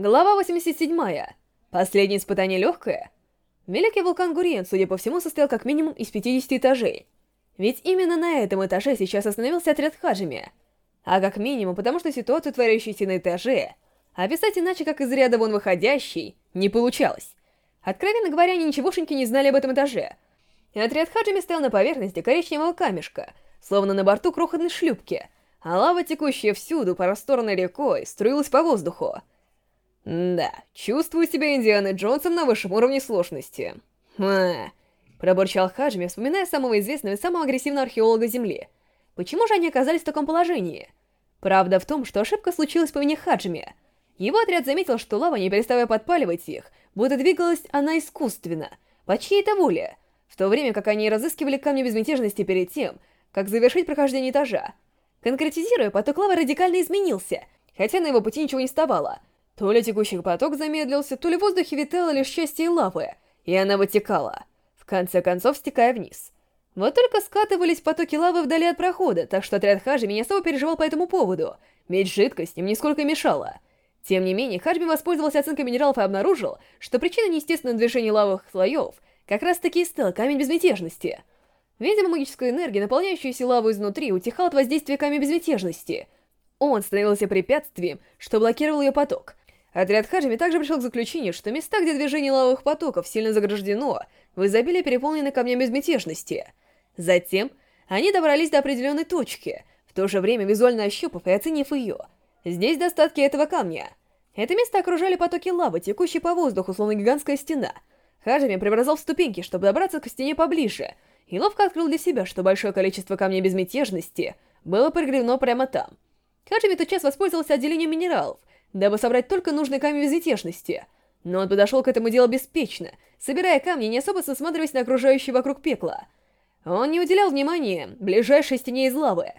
Глава 87. Последнее испытание легкое. Великий вулкан Гуриен, судя по всему, состоял как минимум из 50 этажей. Ведь именно на этом этаже сейчас остановился отряд Хаджими. А как минимум, потому что ситуацию, творящуюся на этаже, описать иначе, как из ряда вон выходящий, не получалось. Откровенно говоря, они ничегошеньки не знали об этом этаже. Отряд Хаджими стоял на поверхности коричневого камешка, словно на борту крохотной шлюпки, а лава, текущая всюду просторной рекой, струилась по воздуху. Да, чувствую себя Индианой Джонсом на высшем уровне сложности. Ха. Пробурчал Хаджими, вспоминая самого известного и самого агрессивного археолога Земли. Почему же они оказались в таком положении? Правда в том, что ошибка случилась по вине Хаджими. Его отряд заметил, что лава, не переставая подпаливать их, будто двигалась она искусственно, по чьей-то воле, в то время как они разыскивали камни безмятежности перед тем, как завершить прохождение этажа. Конкретизируя, поток лавы радикально изменился, хотя на его пути ничего не вставало — то ли текущий поток замедлился, то ли в воздухе витало лишь части лавы, и она вытекала, в конце концов стекая вниз. Вот только скатывались потоки лавы вдали от прохода, так что отряд Хаджими не особо переживал по этому поводу, ведь жидкость им нисколько мешала. Тем не менее, Хаджими воспользовался оценкой минералов и обнаружил, что причина неестественного движения лавовых слоев как раз-таки и стал камень безмятежности. Видимо, магическая энергия, наполняющаяся лаву изнутри, утихала от воздействия камня безмятежности. Он становился препятствием, что блокировал ее поток, Отряд Хаджими также пришел к заключению, что места, где движение лавовых потоков сильно заграждено, в изобилии переполнены камнями безмятежности. Затем они добрались до определенной точки, в то же время визуально ощупав и оценив ее. Здесь достатки этого камня. Это место окружали потоки лавы, текущие по воздуху, словно гигантская стена. Хаджими в ступеньки, чтобы добраться к стене поближе, и ловко открыл для себя, что большое количество камней безмятежности было пригревно прямо там. Хаджими тотчас воспользовался отделением минералов, дабы собрать только нужный камень безмятежности. Но он подошел к этому делу беспечно, собирая камни, не особо засматриваясь на окружающее вокруг пекла. Он не уделял внимания ближайшей стене из лавы.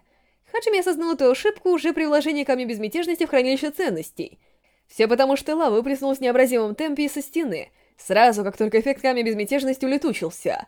Хаджими осознал эту ошибку уже при вложении камня безмятежности в хранилище ценностей. Все потому, что лава выплеснулась в необразимом темпе со стены, сразу как только эффект камня безмятежности улетучился.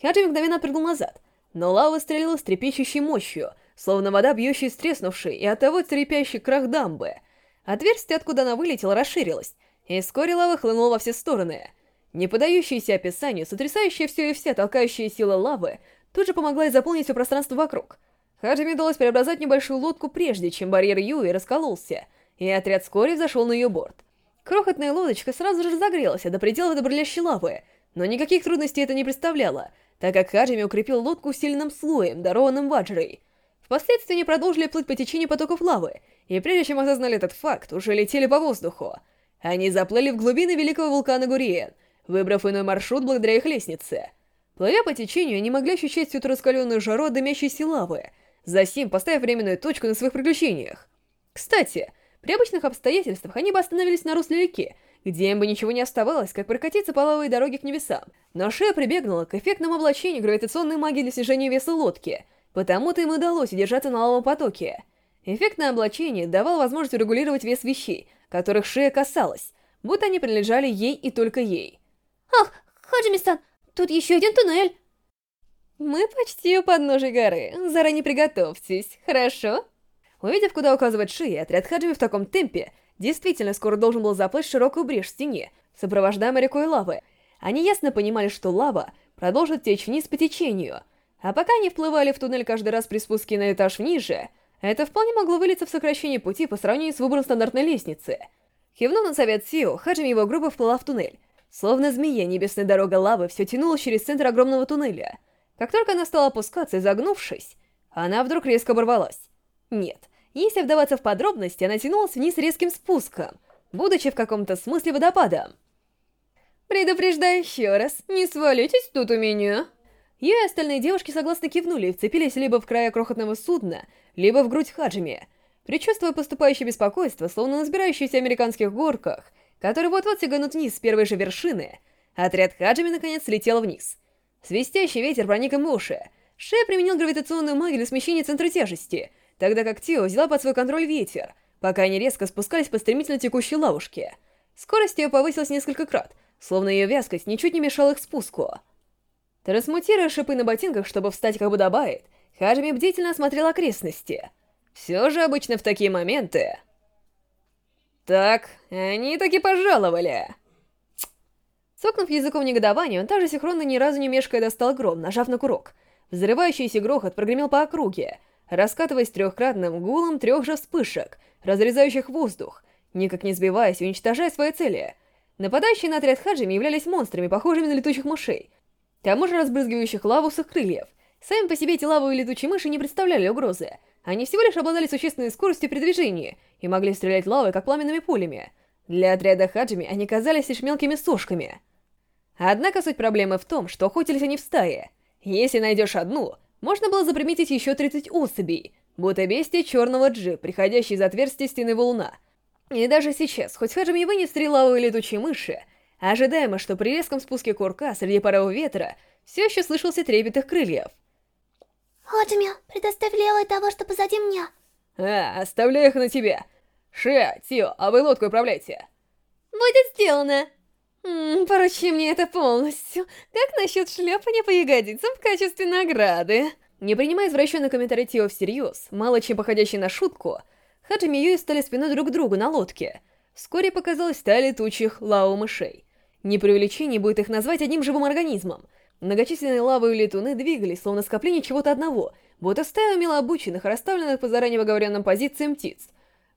Хаджими мгновенно прыгнул назад, но лава стрелила с трепещущей мощью, словно вода, бьющая из треснувшей и оттого трепящий крах дамбы — Отверстие, откуда она вылетела, расширилось, и вскоре лава хлынула во все стороны. Не подающаяся описанию, сотрясающая все и вся толкающая сила лавы, тут же помогла ей заполнить все пространство вокруг. Хаджиме удалось преобразовать небольшую лодку прежде, чем барьер Юи раскололся, и отряд вскоре зашел на ее борт. Крохотная лодочка сразу же разогрелась до предела до бурлящей лавы, но никаких трудностей это не представляло, так как Хаджими укрепил лодку усиленным слоем, дарованным Ваджрой. Впоследствии они продолжили плыть по течению потоков лавы, и прежде чем осознали этот факт, уже летели по воздуху. Они заплыли в глубины великого вулкана Гуриен, выбрав иной маршрут благодаря их лестнице. Плывя по течению, они могли ощущать всю эту раскаленную жару от дымящейся лавы, засим поставив временную точку на своих приключениях. Кстати, при обычных обстоятельствах они бы остановились на русле реки, где им бы ничего не оставалось, как прокатиться по лавовой дороге к небесам. Но Шея прибегнула к эффектному облачению гравитационной магии для снижения веса лодки, потому-то им удалось удержаться на лавовом потоке — Эффектное облачение давало возможность регулировать вес вещей, которых Шея касалась, будто они принадлежали ей и только ей. «Ах, Хаджими-сан, тут еще один туннель!» «Мы почти у подножия горы, заранее приготовьтесь, хорошо?» Увидев, куда указывает Шия, отряд Хаджими в таком темпе действительно скоро должен был заплыть широкую брешь в стене, сопровождаемой рекой лавы. Они ясно понимали, что лава продолжит течь вниз по течению, а пока они вплывали в туннель каждый раз при спуске на этаж ниже, это вполне могло вылиться в сокращение пути по сравнению с выбором стандартной лестницы. Кивнув на совет Сио, Хаджим и его группа вплыла в туннель. Словно змея, небесная дорога лавы все тянулась через центр огромного туннеля. Как только она стала опускаться, изогнувшись, она вдруг резко оборвалась. Нет, если вдаваться в подробности, она тянулась вниз резким спуском, будучи в каком-то смысле водопадом. «Предупреждаю еще раз, не свалитесь тут у меня!» Ее и остальные девушки согласно кивнули и вцепились либо в края крохотного судна, либо в грудь Хаджими. Причувствуя поступающее беспокойство, словно на сбирающихся американских горках, которые вот-вот сиганут вниз с первой же вершины, отряд Хаджими наконец летел вниз. Свистящий ветер проник им в уши. Шея применил гравитационную магию для смещения центра тяжести, тогда как Тио взяла под свой контроль ветер, пока они резко спускались по стремительно текущей ловушке. Скорость ее повысилась несколько крат, словно ее вязкость ничуть не мешала их спуску. Трансмутируя шипы на ботинках, чтобы встать как подобает, Хаджими бдительно осмотрел окрестности. Все же обычно в такие моменты... Так, они таки пожаловали. Цокнув языком негодования, он также синхронно ни разу не мешкая достал гром, нажав на курок. Взрывающийся грохот прогремел по округе, раскатываясь трехкратным гулом трех же вспышек, разрезающих воздух, никак не сбиваясь и уничтожая свои цели. Нападающие на отряд Хаджими являлись монстрами, похожими на летучих мышей, к тому же разбрызгивающих лаву с их крыльев. Сами по себе эти лавовые летучие мыши не представляли угрозы. Они всего лишь обладали существенной скоростью при движении и могли стрелять лавой, как пламенными пулями. Для отряда Хаджими они казались лишь мелкими сошками. Однако суть проблемы в том, что охотились они в стае. Если найдешь одну, можно было заприметить еще 30 особей, будто бестия черного джи, приходящие из отверстия стены валуна. И даже сейчас, хоть Хаджими вынес три лавовые летучие мыши, ожидаемо, что при резком спуске курка среди порывов ветра все еще слышался трепет их крыльев. Хаджими, предоставь Лелой того, что позади меня. А, оставляю их на тебя. Ше, Тио, а вы лодку управляйте. Будет сделано. М -м, поручи мне это полностью. Как насчет шлепания по ягодицам в качестве награды? Не принимая извращенный комментарий Тио всерьез, мало чем походящий на шутку, Хаджими и Юи стали спиной друг к другу на лодке. Вскоре показалась стая летучих лао-мышей. Не преувеличение будет их назвать одним живым организмом. Многочисленные лавы и летуны двигались, словно скопление чего-то одного, будто стая умело обученных, расставленных по заранее оговоренным позициям птиц.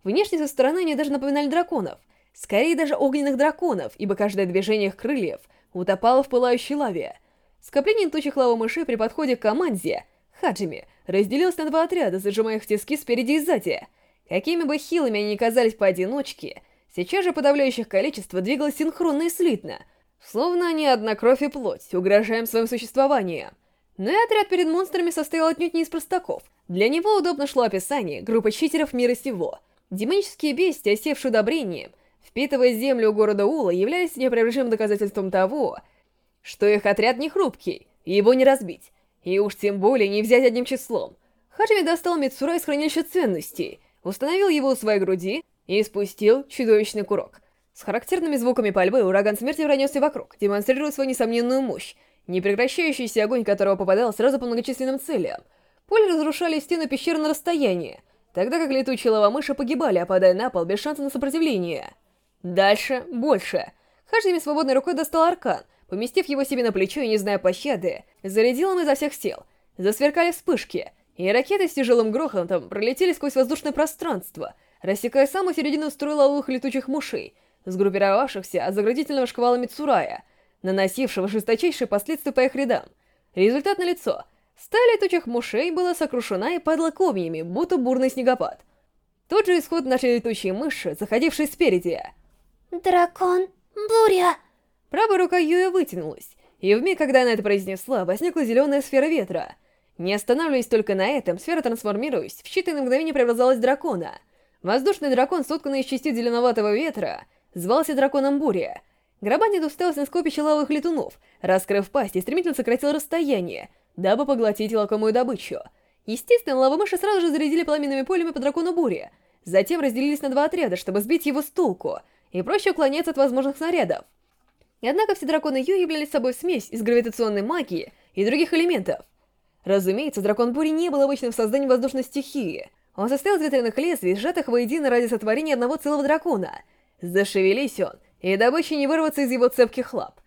Внешне со стороны они даже напоминали драконов, Скорее даже огненных драконов, ибо каждое движение их крыльев утопало в пылающей лаве. Скопление тучих лавомышей при подходе к команде, Хаджими, разделилось на два отряда, зажимая их в тиски спереди и сзади. Какими бы хилыми они ни казались поодиночке, сейчас же подавляющих количество двигалось синхронно и слитно, словно они одна кровь и плоть, угрожая им своим существованием. Но и отряд перед монстрами состоял отнюдь не из простаков. Для него удобно шло описание группы читеров мира сего. Демонические бестии, осевшие удобрением, впитывая землю у города Ула, являлись непрерывным доказательством того, что их отряд не хрупкий, его не разбить, и уж тем более не взять одним числом. Хаджими достал Мицура из хранилища ценностей, установил его у своей груди и спустил чудовищный курок. С характерными звуками пальбы ураган смерти пронесся вокруг, демонстрируя свою несомненную мощь, непрекращающийся огонь которого попадал сразу по многочисленным целям. Пули разрушали стену пещеры на расстоянии, тогда как летучие лавомыши погибали, опадая на пол без шанса на сопротивление. Дальше больше. Хажими свободной рукой достал аркан, поместив его себе на плечо и не зная пощады, зарядил им изо всех сил. Засверкали вспышки, и ракеты с тяжелым грохотом пролетели сквозь воздушное пространство, рассекая самую середину строя лавовых летучих мушей, сгруппировавшихся от заградительного шквала Мицурая, наносившего жесточайшие последствия по их рядам. Результат налицо. Стая летучих мушей была сокрушена и падала комьями, будто бурный снегопад. Тот же исход нашей летучей мыши, заходившей спереди — Дракон, буря. Правая рука Юя вытянулась, и вмиг, когда она это произнесла, возникла зеленая сфера ветра. Не останавливаясь только на этом, сфера, трансформируясь, в считанные мгновения преобразовалась в дракона. Воздушный дракон, сотканный из частиц зеленоватого ветра, звался драконом буря. Грабанит уставился на скопище лавовых летунов, раскрыв пасть и стремительно сократил расстояние, дабы поглотить лакомую добычу. Естественно, лавомыши сразу же зарядили пламенными полями по дракону бури, затем разделились на два отряда, чтобы сбить его с толку — и проще уклоняться от возможных снарядов. Однако все драконы Ю являли собой смесь из гравитационной магии и других элементов. Разумеется, дракон Бури не был обычным в создании воздушной стихии. Он состоял из ветряных лезвий, сжатых воедино ради сотворения одного целого дракона. Зашевелись он, и добыча не вырваться из его цепких лап.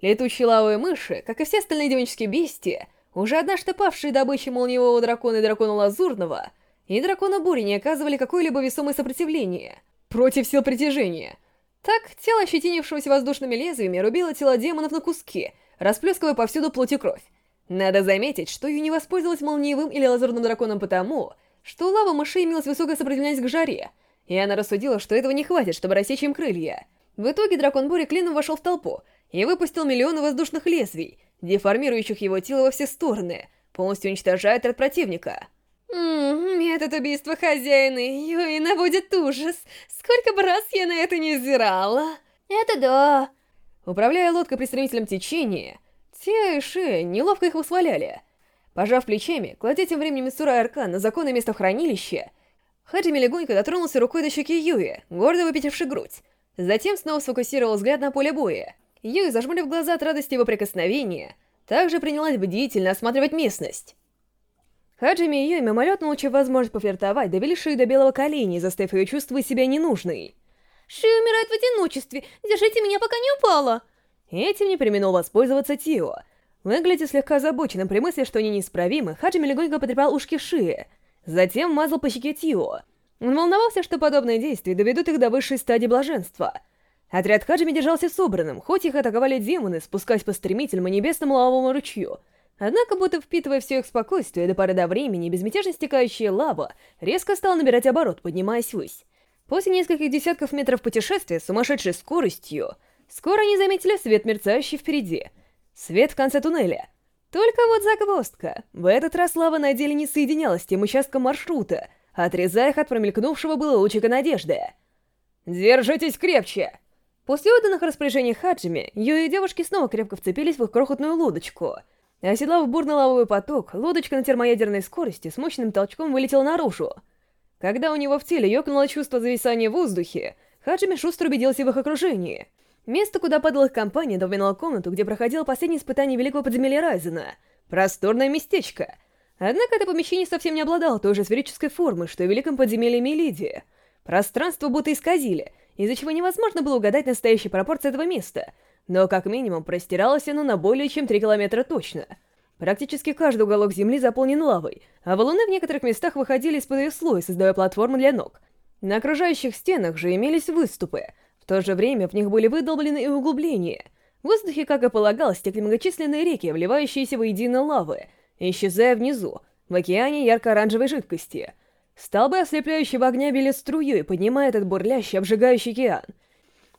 Летучие лавовые мыши, как и все остальные демонические бестии, уже однажды павшие добычей молниевого дракона и дракона Лазурного, и дракона Бури не оказывали какое-либо весомое сопротивление против сил притяжения. Так, тело, ощетинившегося воздушными лезвиями, рубило тела демонов на куски, расплескивая повсюду плоть и кровь. Надо заметить, что Ю не воспользовалась молниевым или лазурным драконом потому, что у лава мышей имелась высокая сопротивляемость к жаре, и она рассудила, что этого не хватит, чтобы рассечь им крылья. В итоге дракон Бури клином вошел в толпу и выпустил миллионы воздушных лезвий, деформирующих его тело во все стороны, полностью уничтожая отряд противника. Ммм, метод убийства хозяина Юи наводит ужас. Сколько бы раз я на это не зирала. Это да. Управляя лодкой при стремительном течении, Те и Ши неловко их восхваляли. Пожав плечами, кладя тем временем Мисура Аркан на законное место в хранилище, Хаджими легонько дотронулся рукой до щеки Юи, гордо выпятивши грудь. Затем снова сфокусировал взгляд на поле боя. Юи, зажмурив глаза от радости его прикосновения, также принялась бдительно осматривать местность. Хаджими и ее мимолетно улучив возможность пофлиртовать, довели Шию до белого колени, заставив ее чувствовать себя ненужной. Ши умирает в одиночестве. Держите меня, пока не упала. Этим не применил воспользоваться Тио. Выглядя слегка озабоченным при мысли, что они неисправимы, Хаджими легонько потрепал ушки Ши. Затем мазал по щеке Тио. Он волновался, что подобные действия доведут их до высшей стадии блаженства. Отряд Хаджими держался собранным, хоть их атаковали демоны, спускаясь по стремительному небесному лавовому ручью. Однако, будто впитывая все их спокойствие до поры до времени, безмятежно стекающая лава резко стала набирать оборот, поднимаясь ввысь. После нескольких десятков метров путешествия с сумасшедшей скоростью, скоро они заметили свет, мерцающий впереди. Свет в конце туннеля. Только вот загвоздка. В этот раз лава на деле не соединялась с тем участком маршрута, отрезая их от промелькнувшего было лучика надежды. «Держитесь крепче!» После отданных распоряжений Хаджими, Ю и девушки снова крепко вцепились в их крохотную лодочку. Оседлав бурный лавовый поток, лодочка на термоядерной скорости с мощным толчком вылетела наружу. Когда у него в теле ёкнуло чувство зависания в воздухе, Хаджими шустро убедился в их окружении. Место, куда падала компания, напоминало комнату, где проходило последнее испытание Великого Подземелья Райзена. Просторное местечко. Однако это помещение совсем не обладало той же сферической формой, что и в Великом Подземелье Мелидии. Пространство будто исказили, из-за чего невозможно было угадать настоящие пропорции этого места, но как минимум простиралось оно на более чем 3 километра точно — Практически каждый уголок земли заполнен лавой, а валуны в некоторых местах выходили из-под ее слоя, создавая платформу для ног. На окружающих стенах же имелись выступы. В то же время в них были выдолблены и углубления. В воздухе, как и полагалось, текли многочисленные реки, вливающиеся воедино лавы, исчезая внизу, в океане ярко-оранжевой жидкости. Столбы ослепляющего огня били струей, поднимая этот бурлящий, обжигающий океан.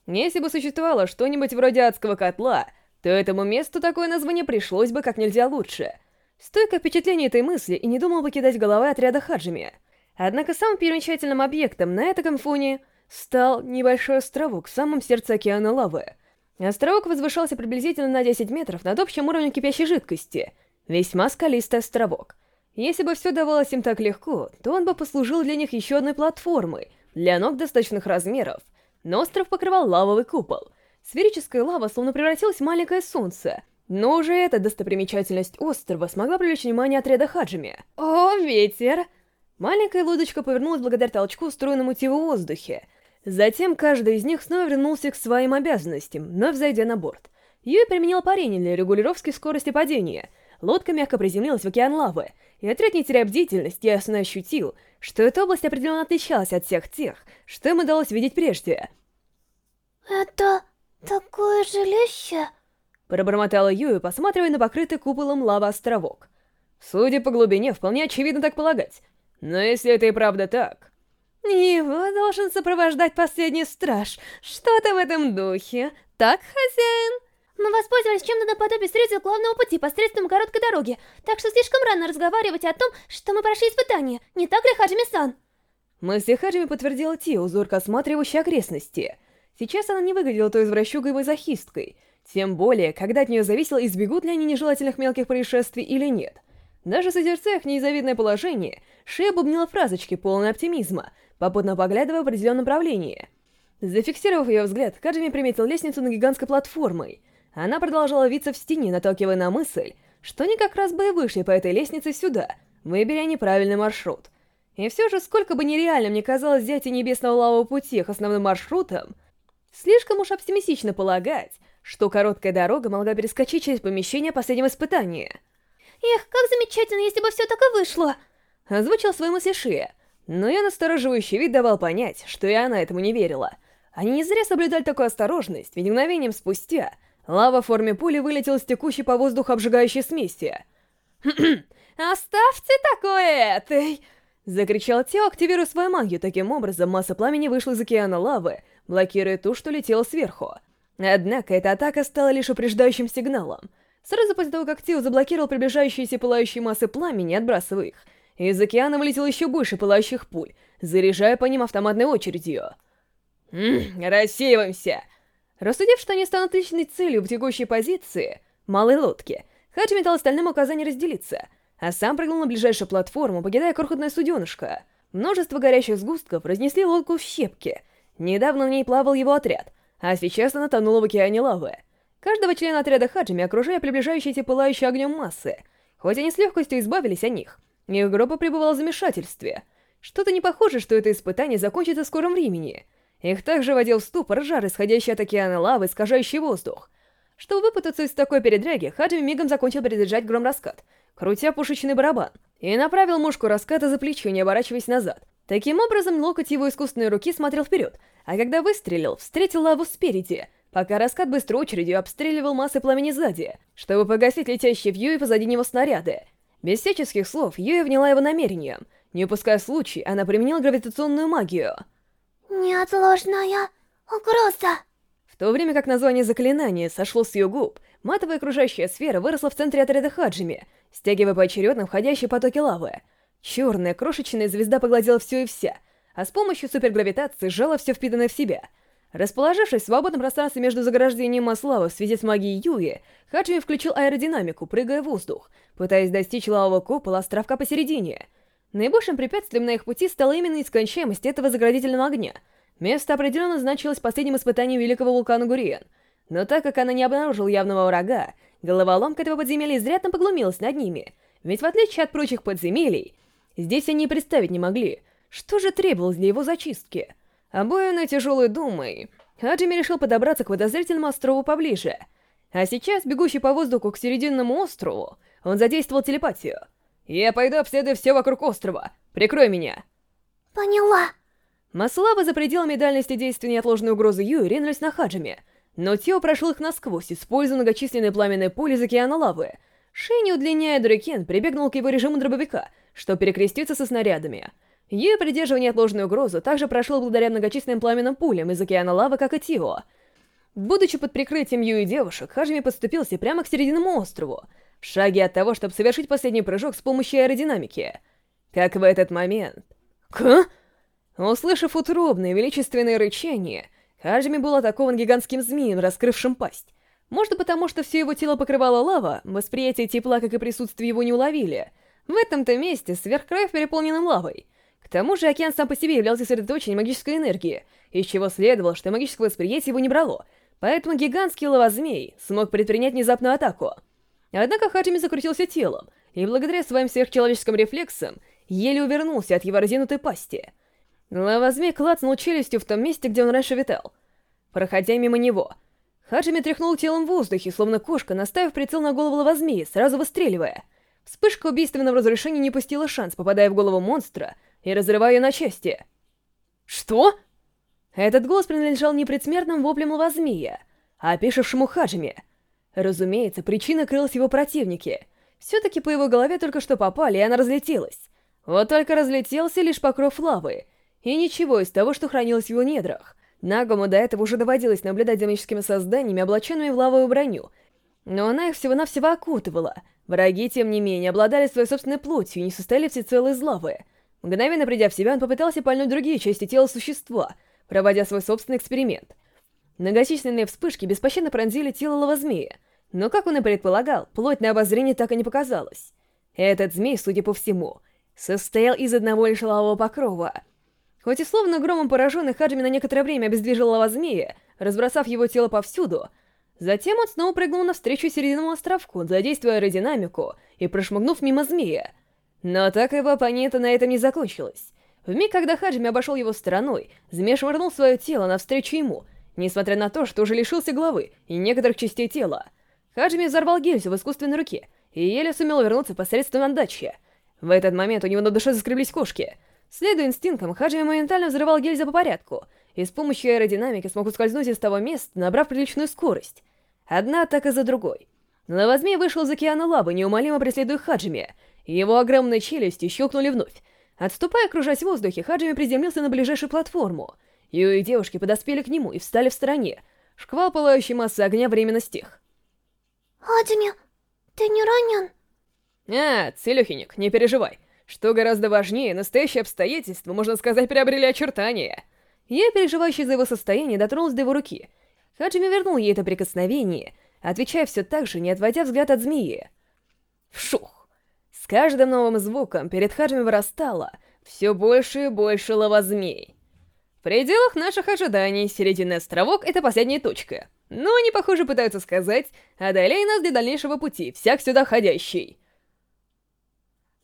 Если бы существовало что-нибудь вроде адского котла — то этому месту такое название пришлось бы как нельзя лучше. Стойко впечатление этой мысли и не думал покидать головы отряда Хаджими. Однако самым первоначальным объектом на этом фоне стал небольшой островок в самом сердце океана лавы. Островок возвышался приблизительно на 10 метров над общим уровнем кипящей жидкости. Весьма скалистый островок. Если бы все давалось им так легко, то он бы послужил для них еще одной платформой, для ног достаточных размеров. Но остров покрывал лавовый купол, Сферическая лава словно превратилась в маленькое солнце. Но уже эта достопримечательность острова смогла привлечь внимание отряда Хаджими. «О, ветер!» Маленькая лодочка повернулась благодаря толчку, устроенному в воздухе. Затем каждый из них снова вернулся к своим обязанностям, вновь зайдя на борт. Юй применил парение для регулировки скорости падения. Лодка мягко приземлилась в океан лавы, и отряд, не теряя бдительность, ясно ощутил, что эта область определенно отличалась от всех тех, что им удалось видеть прежде. «Это... «Такое жилище!» Пробормотала Юю, посматривая на покрытый куполом лава-островок. Судя по глубине, вполне очевидно так полагать. Но если это и правда так... Его должен сопровождать последний страж. Что-то в этом духе. Так, хозяин? Мы воспользовались чем-то наподобие средств главного пути посредством короткой дороги, так что слишком рано разговаривать о том, что мы прошли испытание. Не так ли, Хаджими-сан? Мысли Хаджими подтвердила Тио, зорко осматривающей окрестности. Сейчас она не выглядела той извращугой мазохисткой, тем более, когда от нее зависело, избегут ли они нежелательных мелких происшествий или нет. Даже созерцая их незавидное положение, Шея бубнила фразочки, полные оптимизма, попутно поглядывая в определенном направлении. Зафиксировав ее взгляд, Каджими приметил лестницу на гигантской платформой. Она продолжала виться в стене, наталкивая на мысль, что они как раз бы и вышли по этой лестнице сюда, выберя неправильный маршрут. И все же, сколько бы нереально мне казалось взять и небесного лавового пути их основным маршрутом, Слишком уж оптимистично полагать, что короткая дорога могла перескочить через помещение последнего испытания. «Эх, как замечательно, если бы все так и вышло!» Озвучил свои мысли Шия, но я настороживающий вид давал понять, что и она этому не верила. Они не зря соблюдали такую осторожность, ведь мгновением спустя лава в форме пули вылетела с текущей по воздуху обжигающей смеси. «Оставьте такое этой!» Закричал Тео, активируя свою магию. Таким образом, масса пламени вышла из океана лавы, блокируя ту, что летела сверху. Однако эта атака стала лишь упреждающим сигналом. Сразу после того, как Тео заблокировал приближающиеся пылающие массы пламени, отбрасывая их, из океана вылетело еще больше пылающих пуль, заряжая по ним автоматной очередью. «Ммм, рассеиваемся!» Рассудив, что они станут личной целью в текущей позиции, малой лодки, Хаджи метал остальным указание разделиться, а сам прыгнул на ближайшую платформу, покидая крохотное суденышко. Множество горящих сгустков разнесли лодку в щепки — Недавно в ней плавал его отряд, а сейчас она тонула в океане лавы. Каждого члена отряда Хаджими окружая приближающиеся пылающие огнем массы. Хоть они с легкостью избавились от них, их группа пребывала в замешательстве. Что-то не похоже, что это испытание закончится в скором времени. Их также водил в ступор жар, исходящий от океана лавы, искажающий воздух. Чтобы выпутаться из такой передряги, Хаджими мигом закончил перезаряжать гром-раскат, крутя пушечный барабан, и направил мушку раската за плечо, не оборачиваясь назад. Таким образом, локоть его искусственной руки смотрел вперед, а когда выстрелил, встретил лаву спереди, пока раскат быстрой очередью обстреливал массы пламени сзади, чтобы погасить летящие в Юи позади него снаряды. Без всяческих слов, Юи вняла его намерением. Не упуская случай, она применила гравитационную магию. «Неотложная угроза!» В то время как название заклинания сошло с ее губ, матовая окружающая сфера выросла в центре отряда Хаджими, стягивая поочередно входящие потоки лавы. Черная крошечная звезда погладила все и вся, а с помощью супергравитации сжала все впитанное в себя. Расположившись в свободном пространстве между заграждением масс лавы в связи с магией Юи, Хаджими включил аэродинамику, прыгая в воздух, пытаясь достичь лавового купола островка посередине. Наибольшим препятствием на их пути стала именно искончаемость этого заградительного огня — Место определенно значилось последним испытанием великого вулкана Гуриен, но так как она не обнаружила явного врага, головоломка этого подземелья изрядно поглумилась над ними, ведь в отличие от прочих подземелий, здесь они и представить не могли, что же требовалось для его зачистки. Обоенный тяжелой думой, Хаджими решил подобраться к подозрительному острову поближе, а сейчас, бегущий по воздуху к серединному острову, он задействовал телепатию. «Я пойду обследую все вокруг острова. Прикрой меня!» «Поняла!» Маслава за пределами дальности действия неотложной угрозы Юи ринулись на Хаджими, но Тео прошел их насквозь, используя многочисленные пламенные пули из океана лавы. Ши, удлиняя Дрекен, прибегнул к его режиму дробовика, чтобы перекреститься со снарядами. Юи, придерживая неотложную угрозу, также прошел благодаря многочисленным пламенным пулям из океана лавы, как и Тио. Будучи под прикрытием Юи девушек, Хаджими подступился прямо к серединному острову, в шаге от того, чтобы совершить последний прыжок с помощью аэродинамики. Как в этот момент... К? Услышав утробное величественное рычание, Хаджими был атакован гигантским змеем, раскрывшим пасть. Может, потому что все его тело покрывало лава, восприятие тепла, как и присутствие его не уловили. В этом-то месте сверхкрай переполненным лавой. К тому же океан сам по себе являлся сосредоточением магической энергии, из чего следовало, что магическое восприятие его не брало, поэтому гигантский лавозмей смог предпринять внезапную атаку. Однако Хаджими закрутился телом, и благодаря своим сверхчеловеческим рефлексам еле увернулся от его разинутой пасти — Лавозмей клацнул челюстью в том месте, где он раньше витал. Проходя мимо него, Хаджими тряхнул телом в воздухе, словно кошка, наставив прицел на голову лавозмея, сразу выстреливая. Вспышка убийственного разрушения не пустила шанс, попадая в голову монстра и разрывая ее на части. «Что?» Этот голос принадлежал не предсмертным воплям лавозмея, а опешившему Хаджими. Разумеется, причина крылась в его противнике. Все-таки по его голове только что попали, и она разлетелась. Вот только разлетелся лишь покров лавы — и ничего из того, что хранилось в его недрах. Нагому до этого уже доводилось наблюдать за магическими созданиями, облаченными в лавовую броню. Но она их всего-навсего окутывала. Враги, тем не менее, обладали своей собственной плотью и не состояли всецело из лавы. Мгновенно придя в себя, он попытался пальнуть другие части тела существа, проводя свой собственный эксперимент. Многочисленные вспышки беспощадно пронзили тело лавозмея, но, как он и предполагал, плоть на обозрение так и не показалась. Этот змей, судя по всему, состоял из одного лишь лавового покрова — Хоть и словно громом пораженный, Хаджими на некоторое время обездвижил лава разбросав его тело повсюду. Затем он снова прыгнул навстречу серединному островку, задействуя аэродинамику и прошмыгнув мимо змея. Но атака его оппонента на этом не закончилась. В миг, когда Хаджими обошел его стороной, змей швырнул свое тело навстречу ему, несмотря на то, что уже лишился головы и некоторых частей тела. Хаджими взорвал гильзу в искусственной руке и еле сумел вернуться посредством отдачи. В этот момент у него на душе заскреблись кошки — Следуя инстинктам, Хаджими моментально взрывал гильзы по порядку, и с помощью аэродинамики смог ускользнуть из того места, набрав приличную скорость. Одна атака за другой. Лавозмей вышел из океана лавы, неумолимо преследуя Хаджими, его огромные челюсти щелкнули вновь. Отступая, кружась в воздухе, Хаджими приземлился на ближайшую платформу. Ее и девушки подоспели к нему и встали в стороне. Шквал пылающей массы огня временно стих. «Хаджими, ты не ранен?» «А, Целюхиник, не переживай. Что гораздо важнее, настоящие обстоятельства, можно сказать, приобрели очертания. Я, переживающий за его состояние, дотронулась до его руки. Хаджими вернул ей это прикосновение, отвечая все так же, не отводя взгляд от змеи. Вшух! С каждым новым звуком перед Хаджими вырастало все больше и больше лавозмей. В пределах наших ожиданий серединный островок — это последняя точка. Но они, похоже, пытаются сказать, одолей нас для дальнейшего пути, всяк сюда ходящий.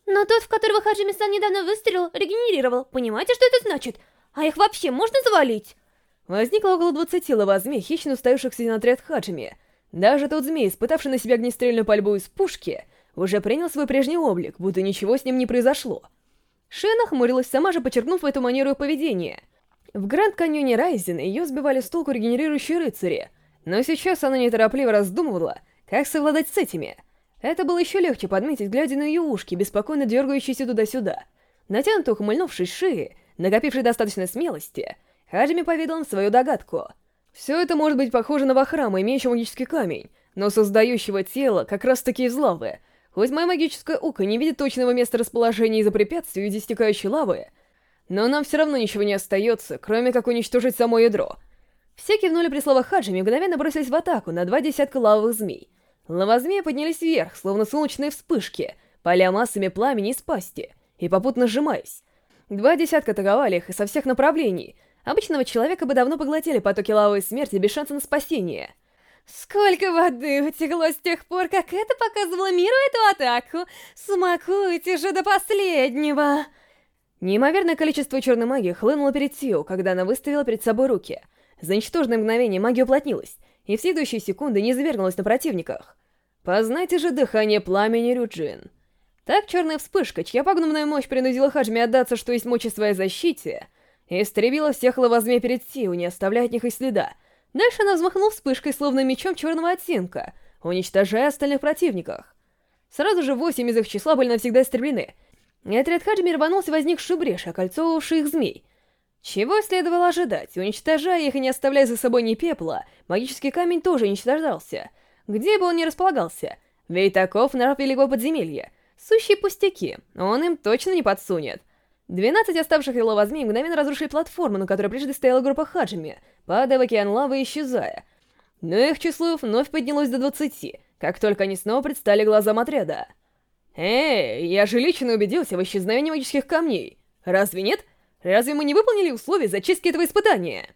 Но тот, в которого Хаджими-сан недавно выстрелил, регенерировал. Понимаете, что это значит? А их вообще можно завалить? Возникло около 20 лавозмей, хищно уставившихся на отряд Хаджими. Даже тот змей, испытавший на себя огнестрельную пальбу из пушки, уже принял свой прежний облик, будто ничего с ним не произошло. Шена хмурилась, сама же подчеркнув эту манеру поведения. В Гранд Каньоне Райзен ее сбивали с толку регенерирующие рыцари, но сейчас она неторопливо раздумывала, как совладать с этими. Это было еще легче подметить, глядя на ее ушки, беспокойно дергающиеся туда-сюда. Натянуто ухмыльнувшись шеи, накопившей достаточно смелости, Хаджими поведал им свою догадку. Все это может быть похоже на Вахрама, имеющего магический камень, но создающего тело как раз-таки из лавы. Хоть мое магическое око не видит точного места расположения из-за препятствий в виде лавы, но нам все равно ничего не остается, кроме как уничтожить само ядро. Все кивнули при словах Хаджими и мгновенно бросились в атаку на два десятка лавовых змей. Лавозмеи поднялись вверх, словно солнечные вспышки, поля массами пламени из пасти, и попутно сжимаясь. Два десятка атаковали их и со всех направлений. Обычного человека бы давно поглотили потоки лавовой смерти без шанса на спасение. Сколько воды утекло с тех пор, как это показывало миру эту атаку! Смакуйте же до последнего! Неимоверное количество черной магии хлынуло перед Сио, когда она выставила перед собой руки. За ничтожное мгновение магия уплотнилась, и в следующие секунды не завернулась на противниках. Познайте же дыхание пламени Рюджин. Так черная вспышка, чья погнумная мощь принудила Хаджми отдаться, что есть мочи своей защите, истребила всех лавозмей перед Сиу, не оставляя от них и следа. Дальше она взмахнула вспышкой, словно мечом черного оттенка, уничтожая остальных противников. Сразу же восемь из их числа были навсегда истреблены, и отряд Хаджими рванулся возникшую брешь, окольцовывавший их змей. Чего следовало ожидать? Уничтожая их и не оставляя за собой ни пепла, магический камень тоже уничтожался. Где бы он ни располагался, ведь таков нрав великого подземелья. Сущие пустяки, он им точно не подсунет. Двенадцать оставшихся лавозмей мгновенно разрушили платформу, на которой прежде стояла группа Хаджими, падая в океан лавы и исчезая. Но их число вновь поднялось до двадцати, как только они снова предстали глазам отряда. «Эй, я же лично убедился в исчезновении магических камней. Разве нет? Разве мы не выполнили условия зачистки этого испытания?»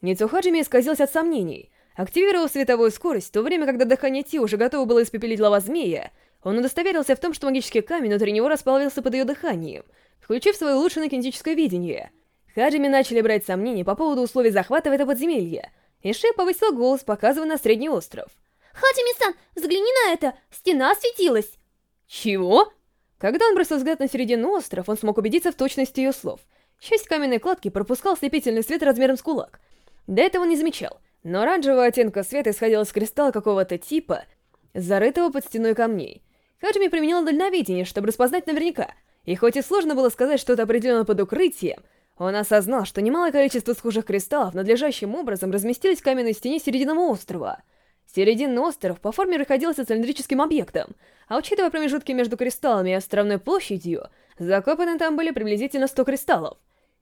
Ницухаджими исказился от сомнений. Активировав световую скорость, в то время, когда дыхание Ти уже готово было испепелить лава змея, он удостоверился в том, что магический камень внутри него расплавился под ее дыханием, включив свое улучшенное кинетическое видение. Хаджими начали брать сомнения по поводу условий захвата в это подземелье, и Ши повысил голос, показывая на средний остров. «Хаджими-сан, взгляни на это! Стена светилась!» «Чего?» Когда он бросил взгляд на середину остров, он смог убедиться в точности ее слов. Часть каменной кладки пропускал слепительный свет размером с кулак. До этого он не замечал, но оранжевого оттенка света исходил из кристалла какого-то типа, зарытого под стеной камней. Хаджими применил дальновидение, чтобы распознать наверняка, и хоть и сложно было сказать что-то определенно под укрытием, он осознал, что немалое количество схожих кристаллов надлежащим образом разместились в каменной стене серединного острова — Серединный остров по форме находился цилиндрическим объектом, а учитывая промежутки между кристаллами и островной площадью, закопаны там были приблизительно 100 кристаллов.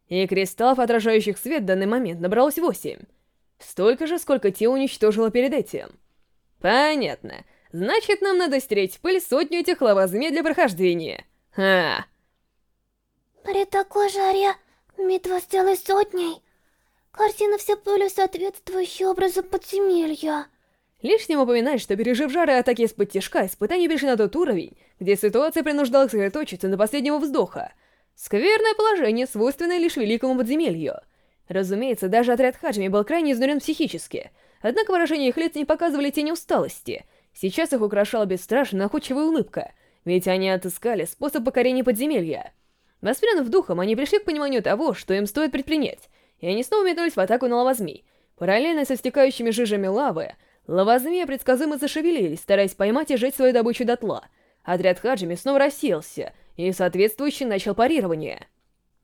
И кристаллов, отражающих свет в данный момент, набралось 8. Столько же, сколько те уничтожило перед этим. Понятно. Значит, нам надо стереть в пыль сотню этих лавозмей для прохождения. Ха. При такой жаре битва с целой сотней. Картина вся пылью соответствующая образу подземелья. Лишним упоминать, что пережив жары атаки из-под тяжка, испытания перешли на тот уровень, где ситуация принуждала сосредоточиться до последнего вздоха. Скверное положение, свойственное лишь великому подземелью. Разумеется, даже отряд Хаджими был крайне изнурен психически, однако выражения их лиц не показывали тени усталости. Сейчас их украшала бесстрашная находчивая улыбка, ведь они отыскали способ покорения подземелья. Воспрянув духом, они пришли к пониманию того, что им стоит предпринять, и они снова метнулись в атаку на лавозмей. Параллельно со стекающими жижами лавы, Лавозмеи предсказуемо зашевелились, стараясь поймать и сжечь свою добычу дотла. Отряд Хаджими снова рассеялся и соответствующе начал парирование.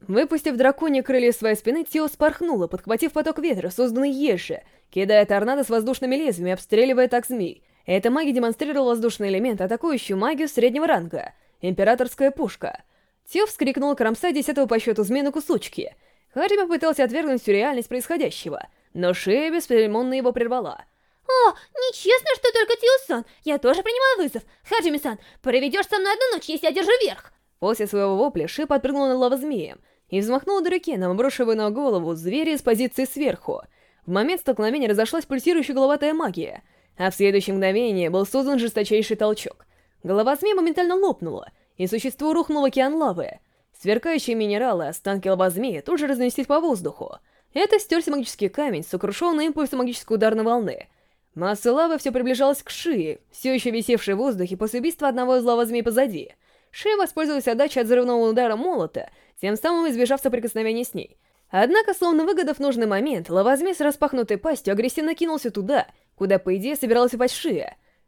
Выпустив драконье крылья своей спины, Тио спорхнула, подхватив поток ветра, созданный Еше, кидая торнадо с воздушными лезвиями, обстреливая так змей. Эта магия демонстрировала воздушный элемент, атакующую магию среднего ранга. Императорская пушка. Тио вскрикнул, кромсая десятого по счету змей на кусочки. Хаджими попытался отвергнуть всю реальность происходящего, но шея бесцеремонно его прервала — «О, нечестно, что только Тио-сан. Я тоже принимаю вызов. Хаджими-сан, проведешь со мной одну ночь, если я держу верх!» После своего вопля Ши подпрыгнул на лава змеем и взмахнул дурикеном, обрушивая на голову зверя из позиции сверху. В момент столкновения разошлась пульсирующая головатая магия, а в следующее мгновение был создан жесточайший толчок. Голова змея моментально лопнула, и существо рухнуло в океан лавы. Сверкающие минералы, останки лава змея тут же разнеслись по воздуху. Это стерся магический камень, сокрушенный импульсом магической ударной волны. Масса лавы все приближалась к Шии, все еще висевшей в воздухе после убийства одного из лава-змей позади. Шия воспользовалась отдачей от взрывного удара молота, тем самым избежав соприкосновения с ней. Однако, словно выгодав нужный момент, лавозмей с распахнутой пастью агрессивно кинулся туда, куда, по идее, собиралась упасть.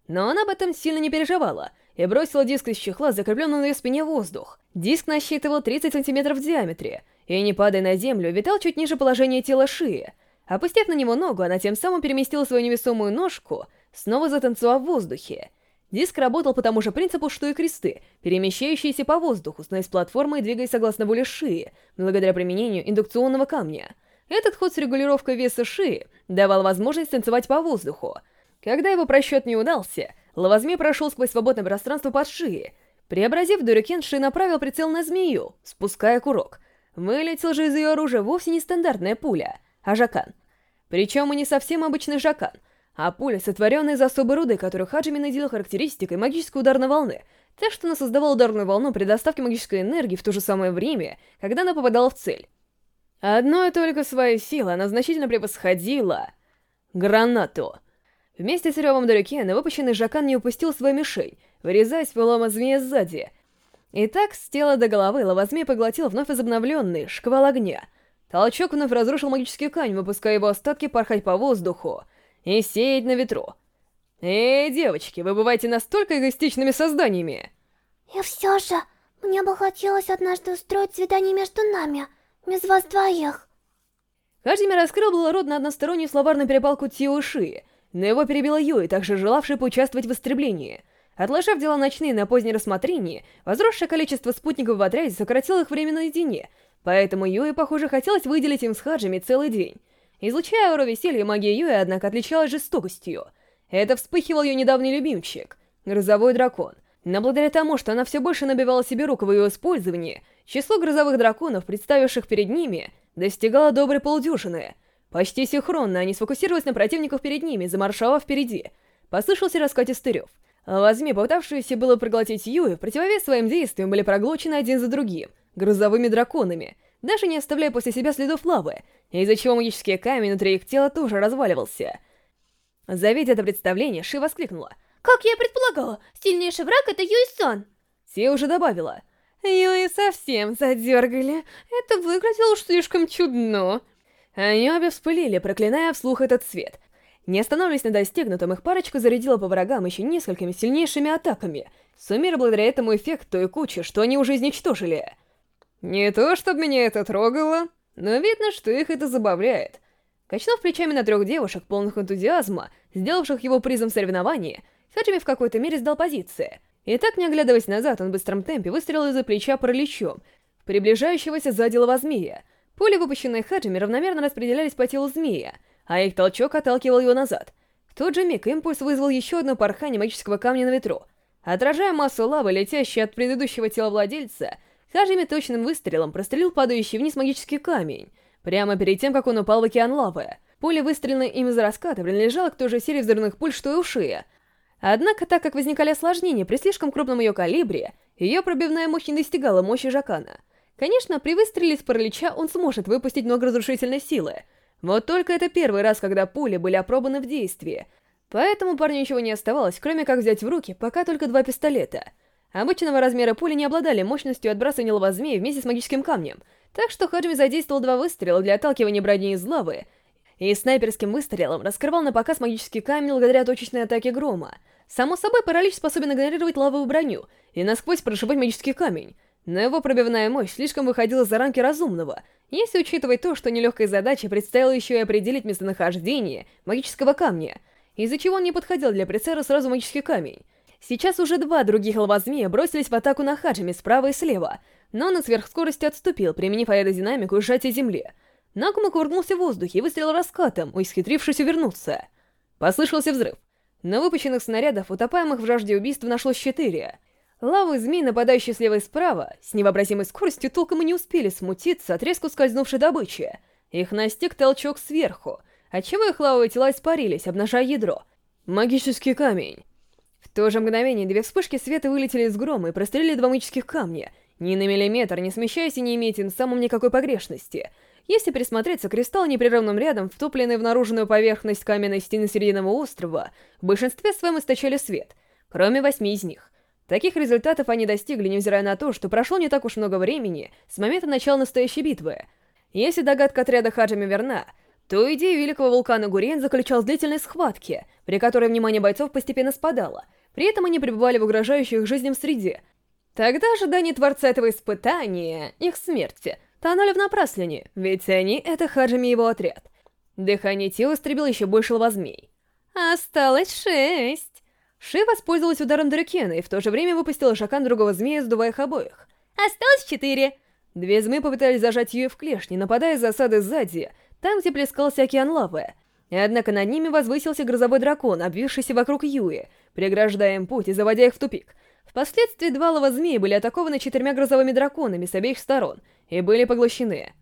Но она об этом сильно не переживала и бросила диск из чехла, закрепленный на ее спине воздух. Диск насчитывал 30 сантиметров в диаметре, и, не падая на землю, витал чуть ниже положения тела Шии. Опустив на него ногу, она тем самым переместила свою невесомую ножку, снова затанцевав в воздухе. Диск работал по тому же принципу, что и кресты, перемещающиеся по воздуху, становясь платформой и двигаясь согласно воле Шии, благодаря применению индукционного камня. Этот ход с регулировкой веса Шии давал возможность танцевать по воздуху. Когда его просчет не удался, лавозмей прошел сквозь свободное пространство под Шии. Преобразив Дурюкен, Ши направил прицел на змею, спуская курок. Вылетел же из ее оружия вовсе не стандартная пуля, а жакан. Причем и не совсем обычный жакан, а пуля, сотворенная из особой руды, которую Хаджими наделил характеристикой магической ударной волны, так что она создавала ударную волну при доставке магической энергии в то же самое время, когда она попадала в цель. Одной только своей силы она значительно превосходила... гранату. Вместе с ревом Дорюкена выпущенный Жакан не упустил свою мишень, вырезаясь лома змея сзади. И так, с тела до головы, лавозмей поглотил вновь возобновленный шквал огня. Толчок вновь разрушил магический камень, выпуская его остатки порхать по воздуху и сеять на ветру. Эй, девочки, вы бываете настолько эгоистичными созданиями! И все же, мне бы хотелось однажды устроить свидание между нами — без вас двоих. Хаджими раскрыл на одностороннюю словарную перепалку Тио Ши, но его перебила Юи, также желавшая поучаствовать в истреблении. Отложив дела ночные на позднее рассмотрение, возросшее количество спутников в отряде сократило их время наедине, поэтому Юи, похоже, хотелось выделить им с Хаджими целый день. Излучая ауру веселья, магия Юи, однако, отличалась жестокостью. Это вспыхивал ее недавний любимчик — грозовой дракон. Но благодаря тому, что она все больше набивала себе руку в ее использовании — Число грозовых драконов, представивших перед ними, достигало доброй полдюжины. Почти синхронно они сфокусировались на противников перед ними, замаршировав впереди. Послышался раскатистый рев. Возьми, попытавшиеся было проглотить в противовес своим действиям были проглочены один за другим, грозовыми драконами, даже не оставляя после себя следов лавы, из-за чего магический камень внутри их тела тоже разваливался. Завидя это представление, Ши воскликнула. «Как я и предполагала, сильнейший враг — это Юй-сан!» Си уже добавила. Юи совсем задергали. Это выглядело слишком чудно. Они обе вспылили, проклиная вслух этот цвет. Не останавливаясь на достигнутом, их парочка зарядила по врагам еще несколькими сильнейшими атаками, суммируя благодаря этому эффект той кучи, что они уже изничтожили. Не то, чтобы меня это трогало, но видно, что их это забавляет. Качнув плечами на трех девушек, полных энтузиазма, сделавших его призом соревнования, Хаджими в какой-то мере сдал позиции — и так, не оглядываясь назад, он в быстром темпе выстрелил из-за плеча параличом, приближающегося сзади лова змея. Пули, выпущенные Хаджими, равномерно распределялись по телу змея, а их толчок отталкивал его назад. В тот же миг импульс вызвал еще одно порхание магического камня на ветру. Отражая массу лавы, летящей от предыдущего тела владельца, Хаджими точным выстрелом прострелил падающий вниз магический камень, прямо перед тем, как он упал в океан лавы. Пуля, выстреленная им из раската, принадлежала к той же серии взрывных пуль, что и у Шия, Однако, так как возникали осложнения при слишком крупном ее калибре, ее пробивная мощь не достигала мощи Жакана. Конечно, при выстреле с паралича он сможет выпустить много разрушительной силы. Вот только это первый раз, когда пули были опробованы в действии. Поэтому парню ничего не оставалось, кроме как взять в руки пока только два пистолета. Обычного размера пули не обладали мощностью отбрасывания лавозмея вместе с магическим камнем, так что Хаджими задействовал два выстрела для отталкивания брони из лавы, и снайперским выстрелом раскрывал на показ магический камень благодаря точечной атаке грома — Само собой, паралич способен игнорировать лавовую броню и насквозь прошибать магический камень, но его пробивная мощь слишком выходила за рамки разумного, если учитывать то, что нелегкой задачей предстояло еще и определить местонахождение магического камня, из-за чего он не подходил для прицела сразу магический камень. Сейчас уже два других лавозмея бросились в атаку на Хаджими справа и слева, но на сверхскорости отступил, применив аэродинамику и сжатие земли. Накума кувыркнулся в воздухе и выстрелил раскатом, исхитрившись увернуться. Послышался взрыв. На выпущенных снарядов, утопаемых в жажде убийства, нашлось четыре. Лавы змей, нападающие слева и справа, с невообразимой скоростью толком и не успели смутиться от резко скользнувшей добычи. Их настиг толчок сверху, отчего их лавовые тела испарились, обнажая ядро. Магический камень. В то же мгновение две вспышки света вылетели из грома и прострелили два магических камня, ни на миллиметр не смещаясь и не имея тем самым никакой погрешности. Если присмотреться, кристалл непрерывным рядом, втопленный в наружную поверхность каменной стены Срединного острова, в большинстве своем источали свет, кроме восьми из них. Таких результатов они достигли, невзирая на то, что прошло не так уж много времени с момента начала настоящей битвы. Если догадка отряда Хаджами верна, то идея великого вулкана Гуриен заключалась в длительной схватке, при которой внимание бойцов постепенно спадало, при этом они пребывали в угрожающей их жизням среде. Тогда ожидание Творца этого испытания, их смерти, тонули в напраслене, ведь они — это Хаджами его отряд. Дыхание тела истребило еще больше ловозмей. Осталось шесть. Ши воспользовалась ударом Дракена и в то же время выпустила шакан другого змея, сдувая их обоих. Осталось четыре. Две змеи попытались зажать ее в клешни, нападая с засады сзади, там, где плескался океан лавы. Однако над ними возвысился грозовой дракон, обвившийся вокруг Юи, преграждая им путь и заводя их в тупик. Впоследствии два лова-змеи были атакованы четырьмя грозовыми драконами с обеих сторон и были поглощены.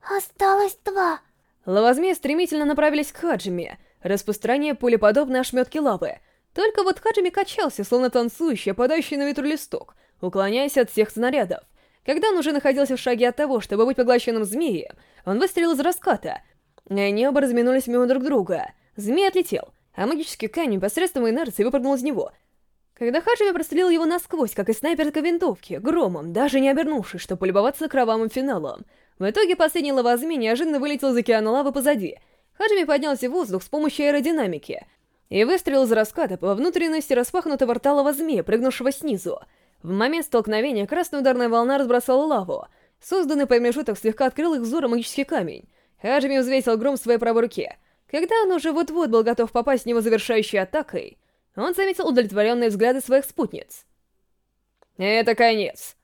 Осталось два. Лавозмеи стремительно направились к Хаджиме, распространяя пулеподобные ошметки лавы. Только вот Хаджими качался, словно танцующий, опадающий на ветру листок, уклоняясь от всех снарядов. Когда он уже находился в шаге от того, чтобы быть поглощенным змеем, он выстрелил из раската, и они оба разминулись мимо друг друга. Змей отлетел, а магический камень посредством инерции выпрыгнул из него. Когда Хаджими прострелил его насквозь, как из снайперской винтовки, громом, даже не обернувшись, чтобы полюбоваться кровавым финалом. В итоге последний лавозмей неожиданно вылетел из океана лавы позади. Хаджими поднялся в воздух с помощью аэродинамики и выстрелил из раската по внутренности распахнутого рта лавозмея, прыгнувшего снизу. В момент столкновения красная ударная волна разбросала лаву. Созданный промежуток слегка открыл их взору магический камень. Хаджими взвесил гром в своей правой руке. Когда он уже вот-вот был готов попасть в него завершающей атакой, он заметил удовлетворенные взгляды своих спутниц. «Это конец!»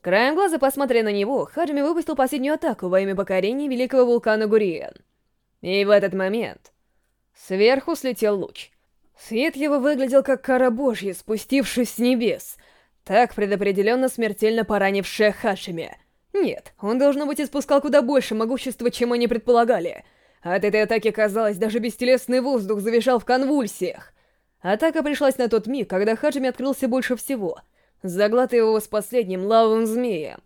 Краем глаза, посмотря на него, Хаджими выпустил последнюю атаку во имя покорения великого вулкана Гуриен. И в этот момент сверху слетел луч. Свет его выглядел как кара божья, спустившись с небес, так предопределенно смертельно поранившая Хашими. Нет, он, должно быть, испускал куда больше могущества, чем они предполагали. От этой атаки, казалось, даже бестелесный воздух завизжал в конвульсиях. Атака пришлась на тот миг, когда Хаджими открылся больше всего, заглатывая его с последним лавовым змеем.